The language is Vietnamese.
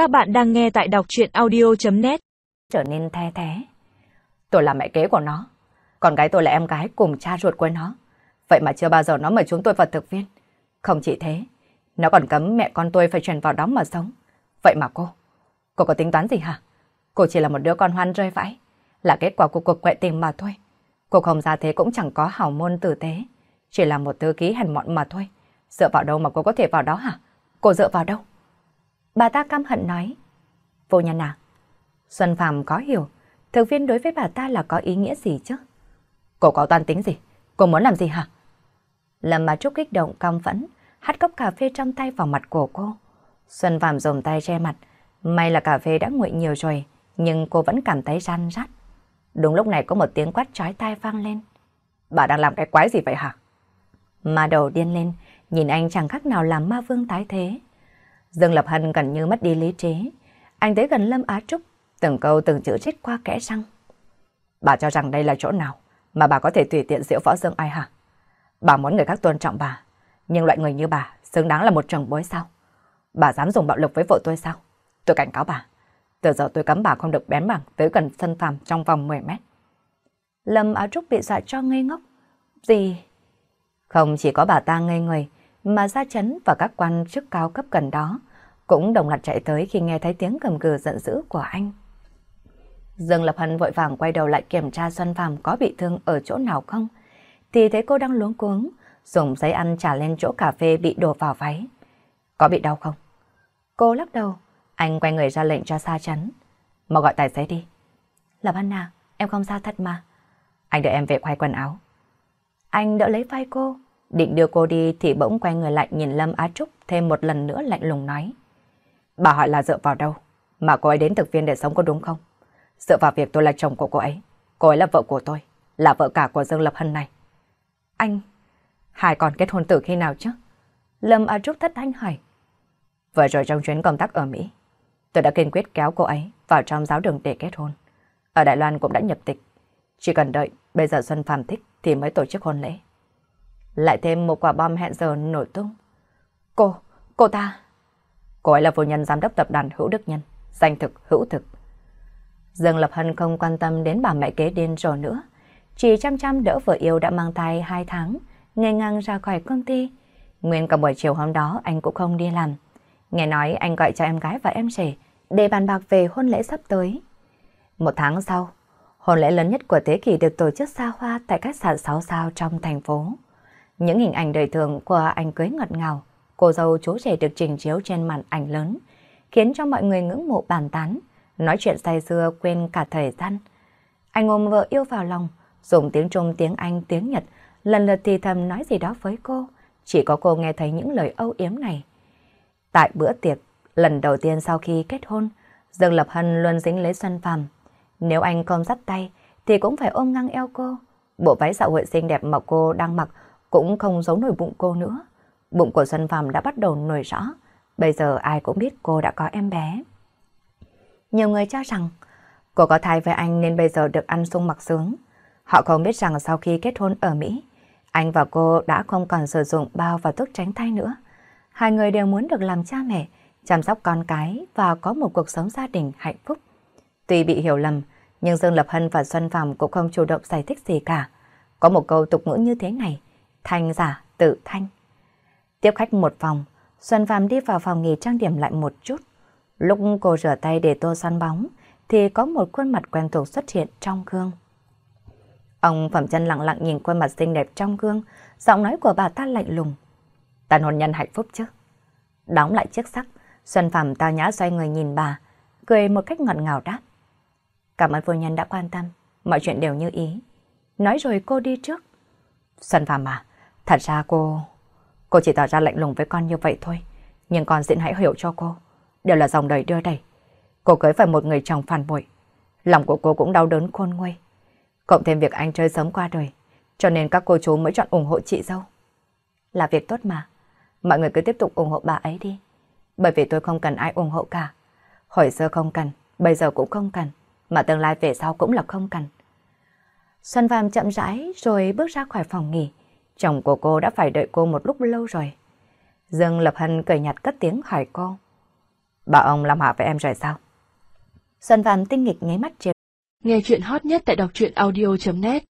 Các bạn đang nghe tại đọc chuyện audio.net Trở nên the thế. Tôi là mẹ kế của nó. con gái tôi là em gái cùng cha ruột của nó. Vậy mà chưa bao giờ nó mời chúng tôi vào thực viên. Không chỉ thế, nó còn cấm mẹ con tôi phải truyền vào đó mà sống. Vậy mà cô, cô có tính toán gì hả? Cô chỉ là một đứa con hoan rơi vãi. Là kết quả của cuộc quệ tình mà thôi. Cô không ra thế cũng chẳng có hảo môn tử tế. Chỉ là một thư ký hèn mọn mà thôi. Dựa vào đâu mà cô có thể vào đó hả? Cô dựa vào đâu? Bà ta căm hận nói. Vô nhân à? Xuân Phạm có hiểu, thực viên đối với bà ta là có ý nghĩa gì chứ? Cô có toan tính gì? Cô muốn làm gì hả? Lâm bà Trúc kích động căm phẫn, hắt cốc cà phê trong tay vào mặt của cô. Xuân Phạm dùng tay che mặt, may là cà phê đã nguội nhiều rồi, nhưng cô vẫn cảm thấy răn rát. Đúng lúc này có một tiếng quát chói tai vang lên. Bà đang làm cái quái gì vậy hả? Mà đầu điên lên, nhìn anh chẳng khác nào làm ma vương tái thế. Dương Lập Hân gần như mất đi lý trí. Anh tới gần Lâm Á Trúc, từng câu từng chữ chết qua kẽ răng. Bà cho rằng đây là chỗ nào mà bà có thể tùy tiện diễu võ Dương ai hả? Bà muốn người khác tôn trọng bà, nhưng loại người như bà xứng đáng là một trường bối sao? Bà dám dùng bạo lực với vợ tôi sao? Tôi cảnh cáo bà. Từ giờ tôi cấm bà không được bén mảng tới gần sân phàm trong vòng 10 mét. Lâm Á Trúc bị dọa cho ngây ngốc. Gì? Không chỉ có bà ta ngây người, mà gia chấn và các quan chức cao cấp gần đó cũng đồng loạt chạy tới khi nghe thấy tiếng cầm gừ giận dữ của anh. Dương Lập Hân vội vàng quay đầu lại kiểm tra Xuân Phạm có bị thương ở chỗ nào không, thì thấy cô đang luống cuống, dùng giấy ăn trả lên chỗ cà phê bị đổ vào váy. Có bị đau không? Cô lắc đầu, anh quay người ra lệnh cho Sa chấn. Mà gọi tài xế đi. Lập Hân à, em không sao thật mà. Anh đợi em về khoai quần áo. Anh đỡ lấy vai cô, định đưa cô đi thì bỗng quay người lại nhìn Lâm Á Trúc thêm một lần nữa lạnh lùng nói. Bà hỏi là dựa vào đâu, mà cô ấy đến thực viên để sống có đúng không? Dựa vào việc tôi là chồng của cô ấy, cô ấy là vợ của tôi, là vợ cả của Dương Lập Hân này. Anh, hai còn kết hôn từ khi nào chứ? Lâm Á Trúc thất thanh hỏi. Vừa rồi trong chuyến công tác ở Mỹ, tôi đã kiên quyết kéo cô ấy vào trong giáo đường để kết hôn. Ở Đài Loan cũng đã nhập tịch. Chỉ cần đợi, bây giờ Xuân Phạm thích thì mới tổ chức hôn lễ. Lại thêm một quả bom hẹn giờ nổ tung. Cô, cô ta... Cô ấy là phu nhân giám đốc tập đoàn Hữu Đức Nhân, danh thực hữu thực. Dương Lập Hân không quan tâm đến bà mẹ kế điên rồ nữa. Chỉ chăm chăm đỡ vợ yêu đã mang thai 2 tháng, ngày ngang ra khỏi công ty. Nguyên cả buổi chiều hôm đó anh cũng không đi làm. Nghe nói anh gọi cho em gái và em rể để bàn bạc về hôn lễ sắp tới. Một tháng sau, hôn lễ lớn nhất của thế kỷ được tổ chức xa hoa tại khách sạn 6 sao trong thành phố. Những hình ảnh đời thường của anh cưới ngọt ngào, cô dâu chú rể được trình chiếu trên màn ảnh lớn, khiến cho mọi người ngưỡng mộ bàn tán, nói chuyện say xưa quên cả thời gian. Anh ôm vợ yêu vào lòng, dùng tiếng Trung, tiếng Anh, tiếng Nhật, lần lượt thì thầm nói gì đó với cô. Chỉ có cô nghe thấy những lời âu yếm này. Tại bữa tiệc, lần đầu tiên sau khi kết hôn, Dương Lập Hân luôn dính lấy Xuân Phạm. Nếu anh không dắt tay, thì cũng phải ôm ngang eo cô. Bộ váy xã hội xinh đẹp mà cô đang mặc cũng không giấu nổi bụng cô nữa. Bụng của Xuân Phạm đã bắt đầu nổi rõ. Bây giờ ai cũng biết cô đã có em bé. Nhiều người cho rằng cô có thai với anh nên bây giờ được ăn sung mặc sướng. Họ không biết rằng sau khi kết hôn ở Mỹ, anh và cô đã không còn sử dụng bao và thuốc tránh thai nữa. Hai người đều muốn được làm cha mẹ, chăm sóc con cái và có một cuộc sống gia đình hạnh phúc. Tuy bị hiểu lầm, nhưng Dương Lập Hân và Xuân Phạm cũng không chủ động giải thích gì cả. Có một câu tục ngữ như thế này, thanh giả tự thanh. Tiếp khách một phòng, Xuân Phạm đi vào phòng nghỉ trang điểm lại một chút. Lúc cô rửa tay để tô son bóng, thì có một khuôn mặt quen thuộc xuất hiện trong gương. Ông Phẩm chân lặng lặng nhìn khuôn mặt xinh đẹp trong gương, giọng nói của bà ta lạnh lùng. Tàn hồn nhân hạnh phúc chứ? Đóng lại chiếc sắc, Xuân Phạm tao nhã xoay người nhìn bà, cười một cách ngọt ngào đáp. Cảm ơn vô nhân đã quan tâm, mọi chuyện đều như ý. Nói rồi cô đi trước. Xuân Phạm à, thật ra cô... Cô chỉ tỏ ra lạnh lùng với con như vậy thôi. Nhưng con xin hãy hiểu cho cô. Đều là dòng đời đưa đẩy. Cô cưới phải một người chồng phản bội. Lòng của cô cũng đau đớn khôn nguôi. Cộng thêm việc anh chơi sớm qua đời. Cho nên các cô chú mới chọn ủng hộ chị dâu. Là việc tốt mà. Mọi người cứ tiếp tục ủng hộ bà ấy đi. Bởi vì tôi không cần ai ủng hộ cả. Hồi xưa không cần, bây giờ cũng không cần. Mà tương lai về sau cũng là không cần. Xuân Phạm chậm rãi rồi bước ra khỏi phòng nghỉ. Chồng của cô đã phải đợi cô một lúc lâu rồi. Dương Lập Hân cười nhạt cất tiếng hỏi cô. Bà ông làm hạ với em rồi sao? Xuân Văn tinh nghịch nháy mắt chiều. Nghe chuyện hot nhất tại đọc truyện audio.net